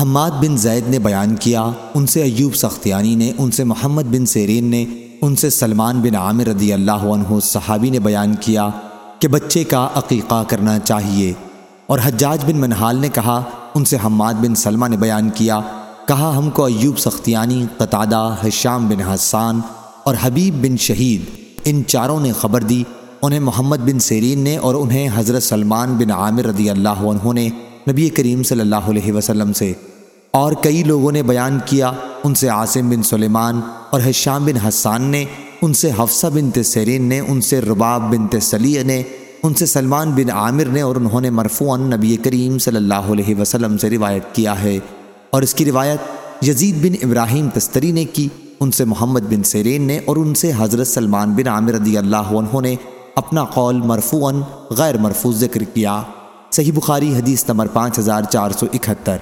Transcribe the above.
حماد بن زید نے بیان کیا، ان سے ایوب سختیانی نے، ان سے محمد بن سیرین نے، ان سے سلمان بن عامر رضی اللہ عنہ صحابی نے بیان کیا کہ بچے کا عقیقہ کرنا چاہیے۔ اور حجاج بن منحال نے کہا، ان سے حماد بن سلمہ نے بیان کیا۔ کہا، ہم کو ایوب سختیانی، قطادہ، حشام بن حسان اور حبیب بن شہید، ان چاروں نے خبر دی۔ انہیں محمد بن سیرین نے اور انہیں حضرت سلمان بن عامر رضی اللہ عنہ نے نبی کریم صلی اللہ علیہ وسلم سے اور کئی لوگوں نے بیان کیا، ان سے عاصم بن سلیمان اور حشام بن حسان نے، ان سے حفصہ بن تسرین نے، ان سے رباب بن تسلیہ نے، ان سے سلمان بن عامر نے اور انہوں نے مرفوعاً نبی کریم صلی اللہ علیہ وسلم سے روایت کیا ہے۔ اور اس کی روایت یزید بن ابراہیم تستری نے کی، ان سے محمد بن سیرین نے اور ان سے حضرت سلمان بن عامر رضی اللہ عنہ نے اپنا قول مرفوعاً غیر مرفوع ذکر کیا۔ صحیح بخاری حدیث نمبر پانچ ہزار چار سو اکہتر۔